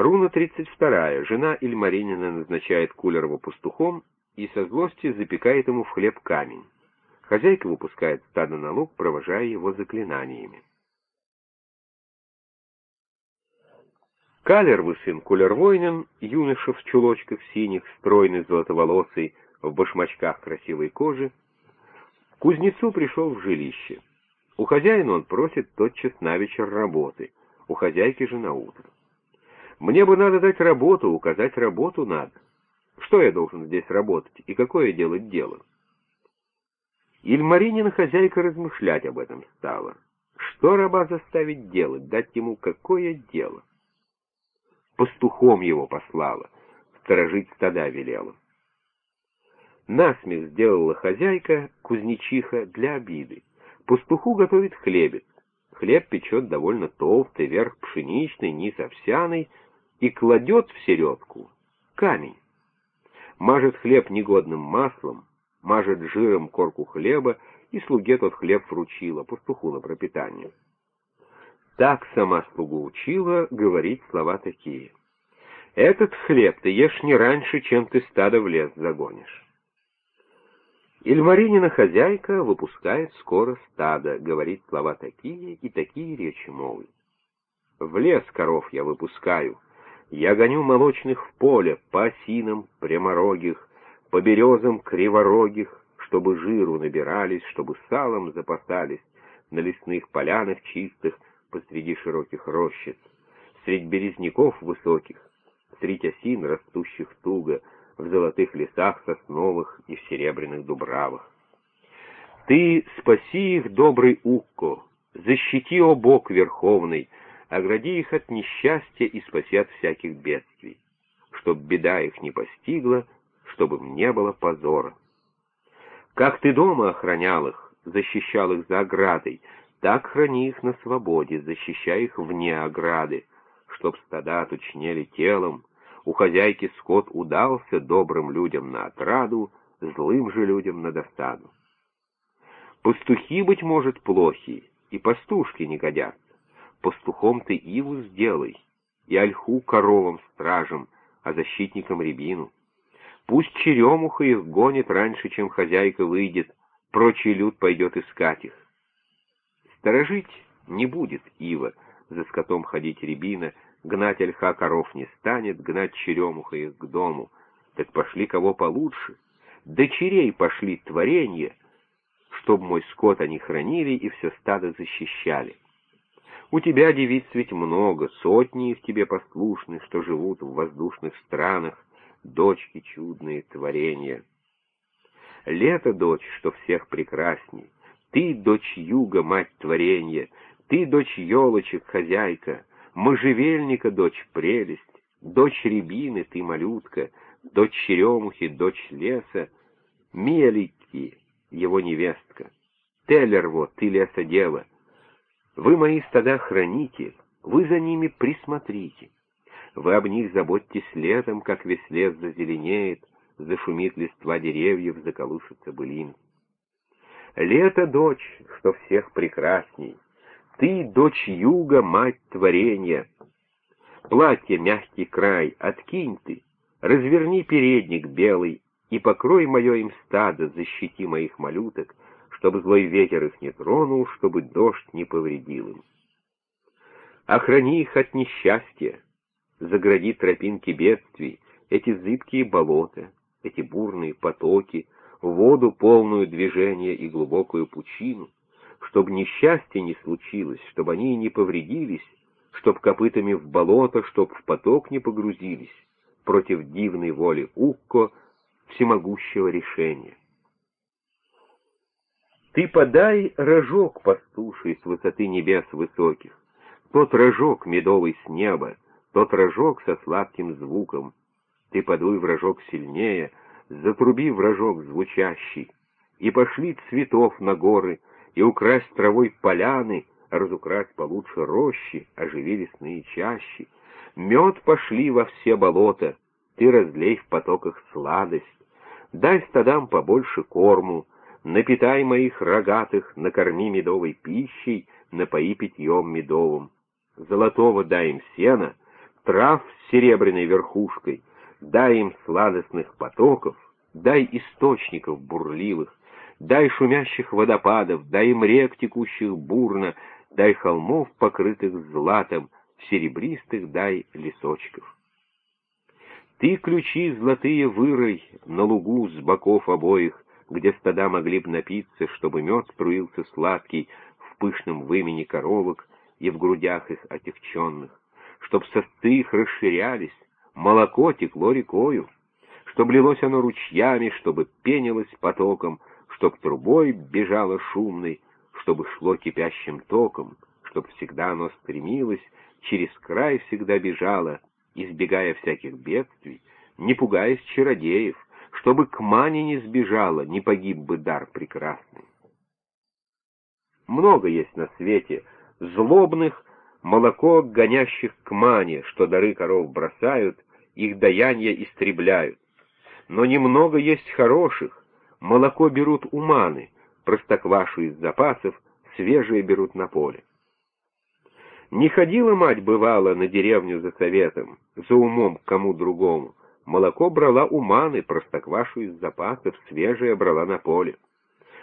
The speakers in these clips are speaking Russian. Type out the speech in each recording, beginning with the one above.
Руна 32. Жена Ильмаринина назначает Кулерова пастухом и со злости запекает ему в хлеб камень. Хозяйка выпускает стадо на луг, провожая его заклинаниями. Калервый сын Кулервойнин, юноша в чулочках синих, стройный, золотоволосый, в башмачках красивой кожи, к кузнецу пришел в жилище. У хозяина он просит тотчас на вечер работы, у хозяйки же на утро. Мне бы надо дать работу, указать работу надо. Что я должен здесь работать и какое делать дело? Ильмаринина хозяйка размышлять об этом стала. Что раба заставить делать, дать ему какое дело? Пастухом его послала, сторожить стада велела. Насмех сделала хозяйка, кузнечиха, для обиды. Пастуху готовит хлебец. Хлеб печет довольно толстый, верх пшеничный, низ овсяный, и кладет в середку камень. Мажет хлеб негодным маслом, мажет жиром корку хлеба, и слуге тот хлеб вручила, пастуху на пропитание. Так сама слугу учила говорить слова такие. «Этот хлеб ты ешь не раньше, чем ты стадо в лес загонишь». Ильмаринина хозяйка выпускает скоро стадо, говорит слова такие и такие речи молвит. В лес коров я выпускаю, я гоню молочных в поле, по осинам пряморогих, по березам криворогих, чтобы жиру набирались, чтобы салом запасались на лесных полянах чистых посреди широких рощиц, средь березняков высоких, средь осин, растущих туго, в золотых лесах сосновых и в серебряных дубравах. Ты спаси их, добрый Укко, защити, о Бог Верховный, огради их от несчастья и спаси от всяких бедствий, чтоб беда их не постигла, чтобы им не было позора. Как ты дома охранял их, защищал их за оградой, так храни их на свободе, защищай их вне ограды, чтоб стада тучнели телом, у хозяйки скот удался добрым людям на отраду, злым же людям на досаду. Пастухи, быть может, плохи, и пастушки не годятся. Пастухом ты иву сделай, и ольху коровам стражам, а защитникам рябину. Пусть черемуха их гонит раньше, чем хозяйка выйдет, прочий люд пойдет искать их. Сторожить не будет ива, за скотом ходить рябина — Гнать ольха коров не станет, гнать черемуха их к дому. Так пошли кого получше. Дочерей пошли творенье, чтоб мой скот они хранили и все стадо защищали. У тебя девиц ведь много, сотни их тебе послушны, что живут в воздушных странах, дочки чудные творения. Лето, дочь, что всех прекрасней, ты, дочь юга, мать творения, ты, дочь елочек, хозяйка, можжевельника, дочь прелесть, дочь рябины, ты малютка, дочь черемухи, дочь леса, Мелики, его невестка, Теллерво, ты лесодева. Вы мои стада храните, вы за ними присмотрите. Вы об них заботьтесь летом, как весь лес зазеленеет, зашумит листва деревьев, заколышется былин. Лето, дочь, что всех прекрасней, ты, дочь юга, мать творения. Платье мягкий край, откинь ты, разверни передник белый и покрой мое им стадо, защити моих малюток, чтобы злой ветер их не тронул, чтобы дождь не повредил им. Охрани их от несчастья, загради тропинки бедствий, эти зыбкие болота, эти бурные потоки, воду полную движения и глубокую пучину, чтобы несчастье не случилось, чтобы они не повредились, чтоб копытами в болото, чтоб в поток не погрузились, против дивной воли Укко, всемогущего решения. Ты подай рожок пастуший с высоты небес высоких, тот рожок медовый с неба, тот рожок со сладким звуком. Ты подуй в рожок сильнее, затруби в рожок звучащий, и пошли цветов на горы, и украсть травой поляны, разукрасть получше рощи, оживи лесные чащи. Мед пошли во все болота, ты разлей в потоках сладость. Дай стадам побольше корму, напитай моих рогатых, накорми медовой пищей, напои питьем медовым. Золотого дай им сена, трав с серебряной верхушкой, дай им сладостных потоков, дай источников бурливых, дай шумящих водопадов, дай им рек, текущих бурно, дай холмов, покрытых златом, серебристых дай лесочков. Ты ключи золотые вырой на лугу с боков обоих, где стада могли б напиться, чтобы мед струился сладкий в пышном вымени коровок и в грудях их отягченных, чтоб сосцы их расширялись, молоко текло рекою, чтоб лилось оно ручьями, чтобы пенилось потоком, чтоб трубой бежало шумной, чтобы шло кипящим током, чтоб всегда оно стремилось, через край всегда бежало, избегая всяких бедствий, не пугаясь чародеев, чтобы к мане не сбежала, не погиб бы дар прекрасный. Много есть на свете злобных, молоко гонящих к мане, что дары коров бросают, их даяния истребляют. Но немного есть хороших, молоко берут у маны, простоквашу из запасов, свежее берут на поле. Не ходила мать, бывала, на деревню за советом, за умом к кому другому. Молоко брала у маны, простоквашу из запасов, свежее брала на поле.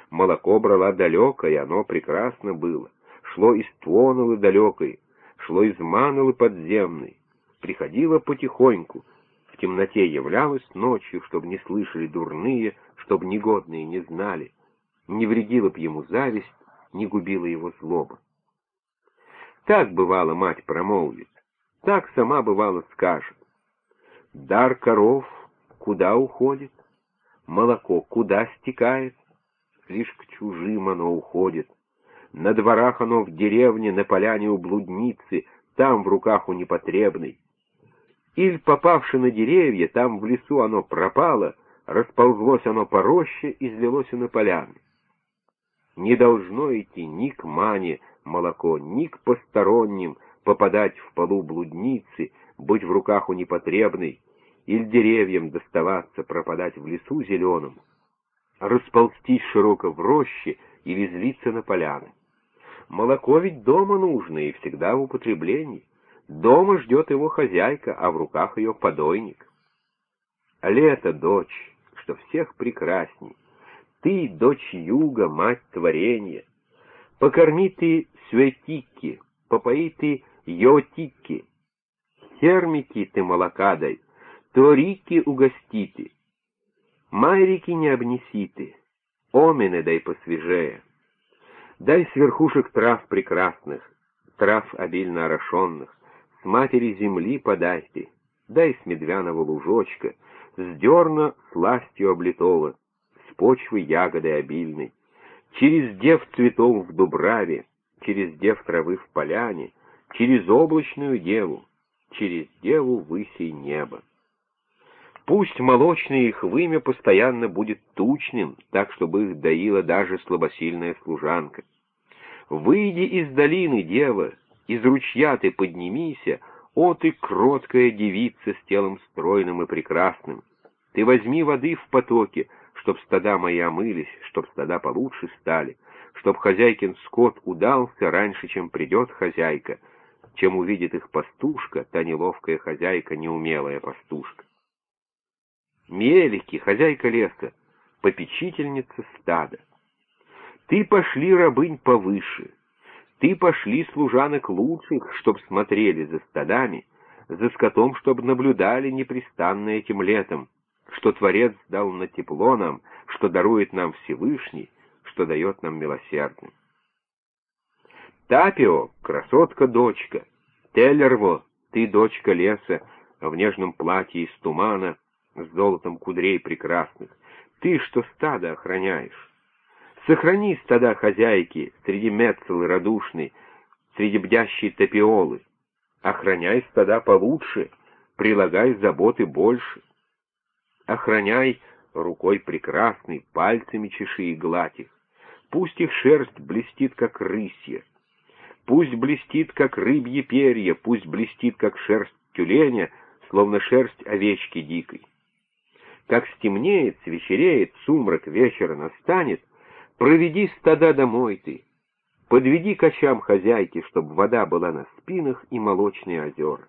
Молоко брала далеко, и оно прекрасно было. Шло из Твонолы далекой, шло из Манолы подземной. Приходило потихоньку, в темноте являлось ночью, чтобы не слышали дурные, чтобы негодные не знали. Не вредила б ему зависть, не губила его злоба. Так, бывало, мать промолвит, так сама, бывало, скажет. Дар коров куда уходит, молоко куда стекает, лишь к чужим оно уходит. На дворах оно в деревне, на поляне у блудницы, там в руках у непотребной. Иль, попавши на деревья, там в лесу оно пропало, расползлось оно по роще и злилось на поляны. Не должно идти ни к мане, молоко, ни к посторонним, попадать в полу блудницы, быть в руках у непотребной, или деревьям доставаться, пропадать в лесу зеленом, расползтись широко в роще или злиться на поляны. Молоко ведь дома нужно и всегда в употреблении. Дома ждет его хозяйка, а в руках ее подойник. Лето, дочь, что всех прекрасней. Ты, дочь юга, мать творения. Покорми ты Светики, попои ты Йотики, термики ты молока дай, торики угости ты, майрики не обнеси ты, омены дай посвежее. Дай с верхушек трав прекрасных, трав обильно орошенных, с матери земли подай ты, дай с медвяного лужочка, с дерна сластью облитого, с почвы ягоды обильной, через дев цветов в дубраве, через дев травы в поляне, через облачную деву, через деву высей неба. Пусть молочное их вымя постоянно будет тучным, так, чтобы их доила даже слабосильная служанка. Выйди из долины, дева, из ручья ты поднимися, о ты кроткая девица с телом стройным и прекрасным. Ты возьми воды в потоке, чтоб стада мои омылись, чтоб стада получше стали, чтоб хозяйкин скот удался раньше, чем придет хозяйка, чем увидит их пастушка, та неловкая хозяйка, неумелая пастушка. Мелики, хозяйка леса, попечительница стада. Ты пошли, рабынь, повыше, ты пошли служанок лучших, чтоб смотрели за стадами, за скотом, чтоб наблюдали непрестанно этим летом, что Творец дал на тепло нам, что дарует нам Всевышний, что дает нам милосердным. Тапио, красотка-дочка, Теллерво, ты дочка леса, в нежном платье из тумана, с золотом кудрей прекрасных, ты, что стадо охраняешь. Сохрани стада хозяйки среди мецелы радушной, среди бдящей топиолы. Охраняй стада получше, прилагай заботы больше. Охраняй рукой прекрасной, пальцами чеши и гладь их. Пусть их шерсть блестит, как рысья. Пусть блестит, как рыбье перья, пусть блестит, как шерсть тюленя, словно шерсть овечки дикой. Как стемнеет, свечереет, сумрак вечера настанет, проведи стада домой ты, подведи кочам хозяйки, чтоб вода была на спинах и молочные озера.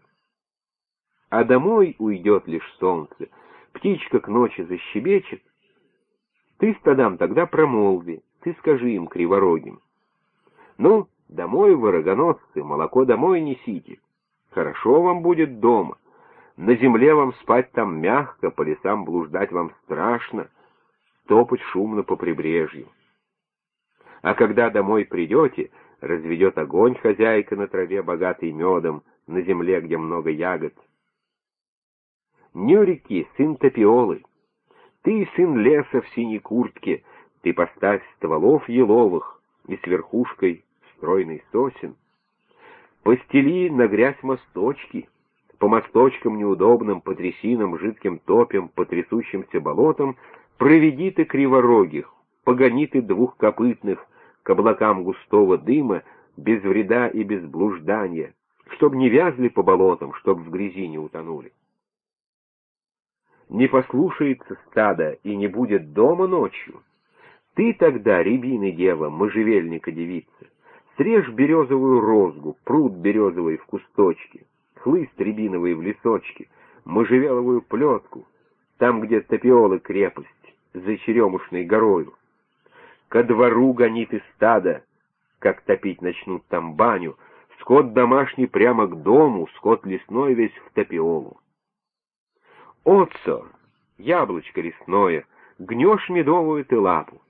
а домой уйдет лишь солнце, птичка к ночи защебечет. Ты стадам тогда промолви, ты скажи им криворогим. Ну, домой, ворогоносцы, молоко домой несите. Хорошо вам будет дома. На земле вам спать там мягко, по лесам блуждать вам страшно, топать шумно по прибрежью. А когда домой придете, разведет огонь хозяйка на траве, богатый медом, на земле, где много ягод. Нюрики, сын Топиолы, ты сын леса в синей куртке, ты поставь стволов еловых и с верхушкой стройный сосен. Постели на грязь мосточки, по мосточкам неудобным, по трясинам, жидким топям, по трясущимся болотам проведи ты криворогих, погони ты двухкопытных к облакам густого дыма, без вреда и без блуждания, чтоб не вязли по болотам, чтоб в грязи не утонули. Не послушается стада и не будет дома ночью. Ты тогда, рябины дева, можжевельника девица, срежь березовую розгу, пруд березовый в кусточке, хлыст рябиновый в лесочке, можжевеловую плетку, там, где топиолы крепость, за черемушной горою. Ко двору гонит и стада, как топить начнут там баню, скот домашний прямо к дому, скот лесной весь в топиолу. Отцо, яблочко лесное, гнешь медовую ты лапу.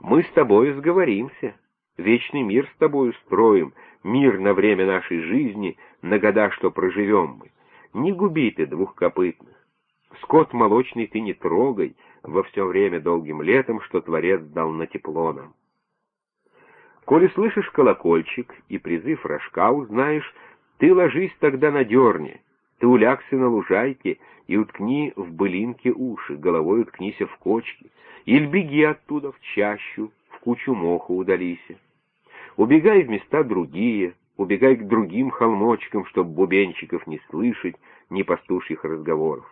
Мы с тобою сговоримся, вечный мир с тобою строим, мир на время нашей жизни, на года, что проживем мы. Не губи ты двухкопытных. Скот молочный ты не трогай во все время долгим летом, что Творец дал на тепло нам. Коли слышишь колокольчик и призыв рожка узнаешь, ты ложись тогда на дерне, ты улягся на лужайке и уткни в былинки уши, головой уткнися в кочки, или беги оттуда в чащу, в кучу моху удалися. Убегай в места другие, убегай к другим холмочкам, чтоб бубенчиков не слышать, ни пастушьих разговоров.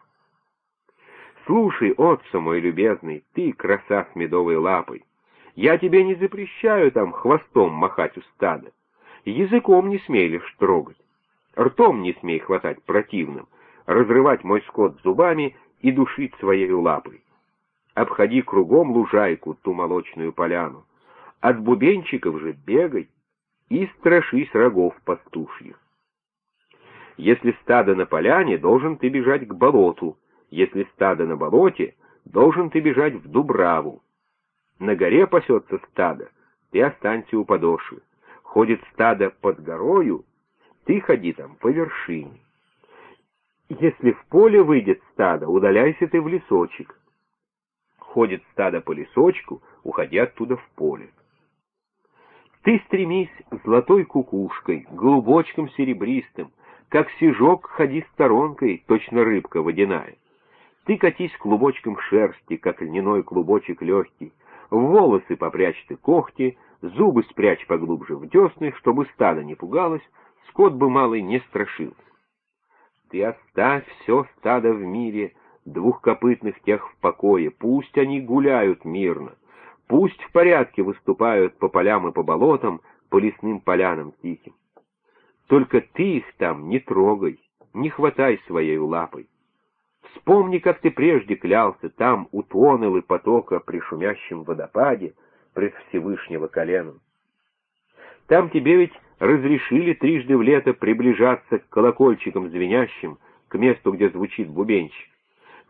Слушай, отца мой любезный, ты, краса с медовой лапой, я тебе не запрещаю там хвостом махать у стада. Языком не смей лишь трогать. Ртом не смей хватать противным, разрывать мой скот зубами и душить своей лапой. Обходи кругом лужайку, ту молочную поляну. От бубенчиков же бегай и страшись рогов пастушьих. Если стадо на поляне, должен ты бежать к болоту. Если стадо на болоте, должен ты бежать в Дубраву. На горе пасется стадо, ты останься у подошвы. Ходит стадо под горою, ты ходи там по вершине. Если в поле выйдет стадо, удаляйся ты в лесочек. Ходит стадо по лесочку, уходи оттуда в поле. Ты стремись золотой кукушкой, голубочком серебристым, как сижок ходи сторонкой, точно рыбка водяная. Ты катись клубочком шерсти, как льняной клубочек легкий, волосы попрячь ты когти, зубы спрячь поглубже в десны, чтобы стадо не пугалось, скот бы малый не страшился. Ты оставь все стадо в мире, двухкопытных тех в покое, пусть они гуляют мирно, пусть в порядке выступают по полям и по болотам, по лесным полянам тихим. Только ты их там не трогай, не хватай своей лапой. Вспомни, как ты прежде клялся там у Туонелы потока при шумящем водопаде пред Всевышнего коленом. Там тебе ведь разрешили трижды в лето приближаться к колокольчикам звенящим, к месту, где звучит бубенчик.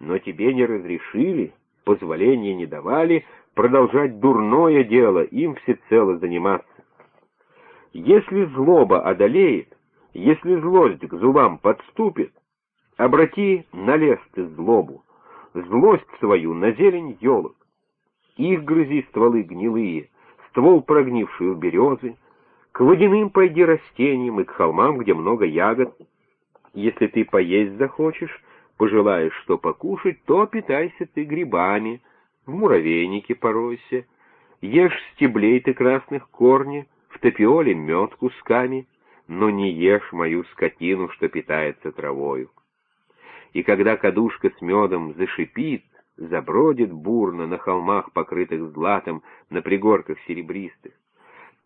Но тебе не разрешили, позволения не давали продолжать дурное дело, им всецело заниматься. Если злоба одолеет, если злость к зубам подступит, Обрати на лес ты злобу, злость свою на зелень елок. Их грызи стволы гнилые, ствол прогнивший у березы, к водяным пойди растениям и к холмам, где много ягод. Если ты поесть захочешь, пожелаешь что покушать, то питайся ты грибами, в муравейнике поройся, ешь стеблей ты красных корни, в топиоле мед кусками, но не ешь мою скотину, что питается травою и когда кадушка с медом зашипит, забродит бурно на холмах, покрытых златом, на пригорках серебристых.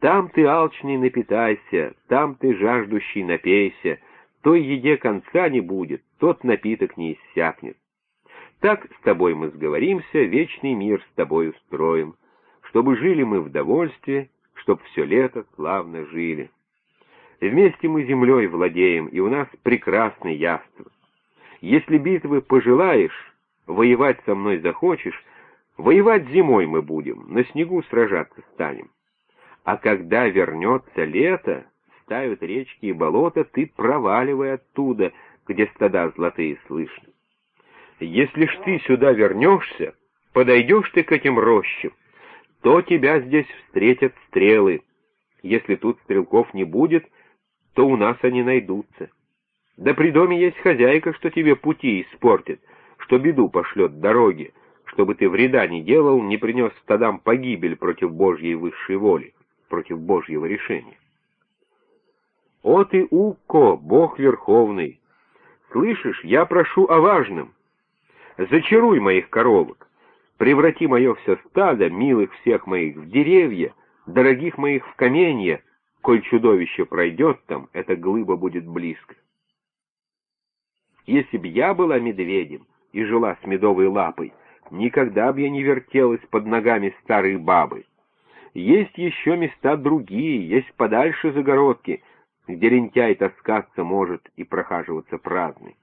Там ты, алчный, напитайся, там ты, жаждущий, напейся, той еде конца не будет, тот напиток не иссякнет. Так с тобой мы сговоримся, вечный мир с тобой устроим, чтобы жили мы в довольстве, чтоб все лето славно жили. Вместе мы землей владеем, и у нас прекрасный яство. Если битвы пожелаешь, воевать со мной захочешь, воевать зимой мы будем, на снегу сражаться станем. А когда вернется лето, ставят речки и болота, ты проваливай оттуда, где стада золотые слышны. Если ж ты сюда вернешься, подойдешь ты к этим рощам, то тебя здесь встретят стрелы. Если тут стрелков не будет, то у нас они найдутся. Да при доме есть хозяйка, что тебе пути испортит, что беду пошлет дороги, чтобы ты вреда не делал, не принес стадам погибель против Божьей высшей воли, против Божьего решения. О ты, Укко, Бог Верховный! Слышишь, я прошу о важном. Зачаруй моих коровок, преврати мое все стадо, милых всех моих, в деревья, дорогих моих в каменья, коль чудовище пройдет там, эта глыба будет близко. Если б я была медведем и жила с медовой лапой, никогда б я не вертелась под ногами старой бабы. Есть еще места другие, есть подальше загородки, где лентяй таскаться может и прохаживаться праздный.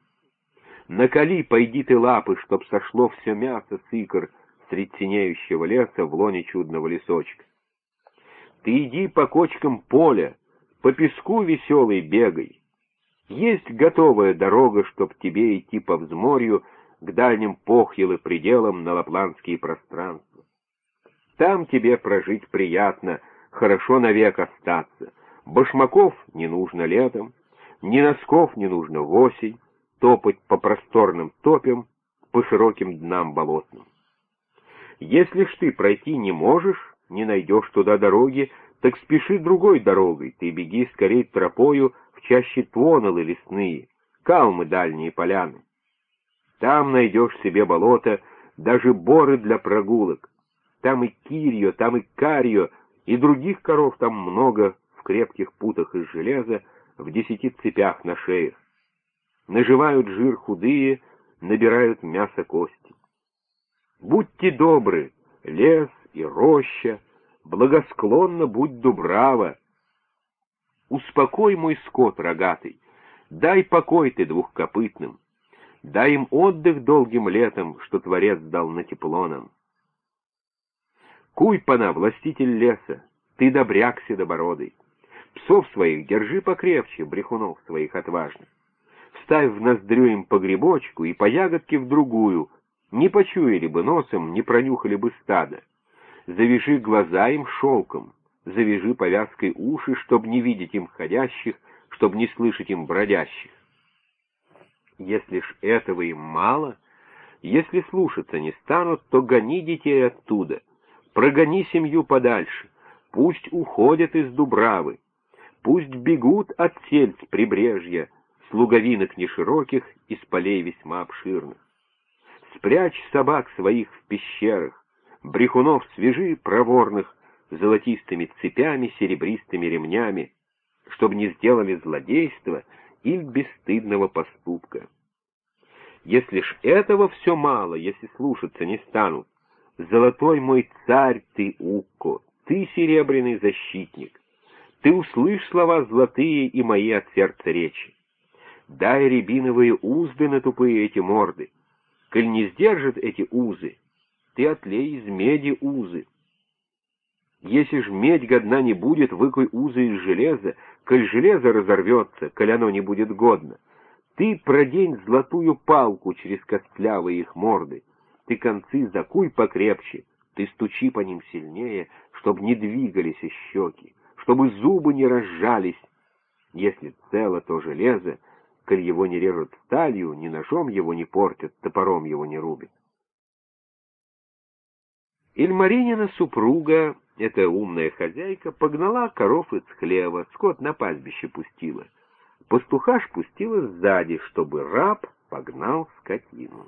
Накали, пойди ты лапы, чтоб сошло все мясо с икр средь синеющего леса в лоне чудного лесочка. Ты иди по кочкам поля, по песку веселый бегай. Есть готовая дорога, чтоб тебе идти по взморью к дальним похьел пределам на лапландские пространства. Там тебе прожить приятно, хорошо навек остаться. Башмаков не нужно летом, ни носков не нужно в осень, топать по просторным топям, по широким днам болотным. Если ж ты пройти не можешь, не найдешь туда дороги, так спеши другой дорогой, ты беги скорей тропою в чаще твонолы лесные, калмы дальние поляны. Там найдешь себе болото, даже боры для прогулок. Там и кирьё, там и карьё, и других коров там много в крепких путах из железа, в десяти цепях на шеях. Наживают жир худые, набирают мясо кости. Будьте добры, лес и роща, благосклонно будь дубрава. Успокой мой скот рогатый, дай покой ты двухкопытным, дай им отдых долгим летом, что Творец дал на тепло нам. Куйпана, властитель леса, ты добряк седобородый, псов своих держи покрепче, брехунов своих отважных. Вставь в ноздрю им по грибочку и по ягодке в другую, не почуяли бы носом, не пронюхали бы стадо. Завяжи глаза им шелком, завяжи повязкой уши, чтоб не видеть им ходящих, чтоб не слышать им бродящих. Если ж этого им мало, если слушаться не станут, то гони детей оттуда, прогони семью подальше, пусть уходят из Дубравы, пусть бегут от сельц прибрежья, с луговинок нешироких, из полей весьма обширных. Спрячь собак своих в пещерах, брехунов свежи проворных, золотистыми цепями, серебристыми ремнями, чтобы не сделали злодейства или бесстыдного поступка. Если ж этого все мало, если слушаться не станут, золотой мой царь ты, Укко, ты серебряный защитник, ты услышь слова золотые и мои от сердца речи. Дай рябиновые узды на тупые эти морды. Коль не сдержат эти узы, ты отлей из меди узы. Если ж медь годна не будет, выкуй узы из железа, коль железо разорвется, коль оно не будет годно. Ты продень золотую палку через костлявые их морды, ты концы закуй покрепче, ты стучи по ним сильнее, чтоб не двигались щеки, чтобы зубы не разжались. Если цело то железо, коль его не режут сталью, ни ножом его не портят, топором его не рубят. Ильмаринина супруга, эта умная хозяйка, погнала коров из хлева, скот на пастбище пустила. Пастуха пустила сзади, чтобы раб погнал скотину.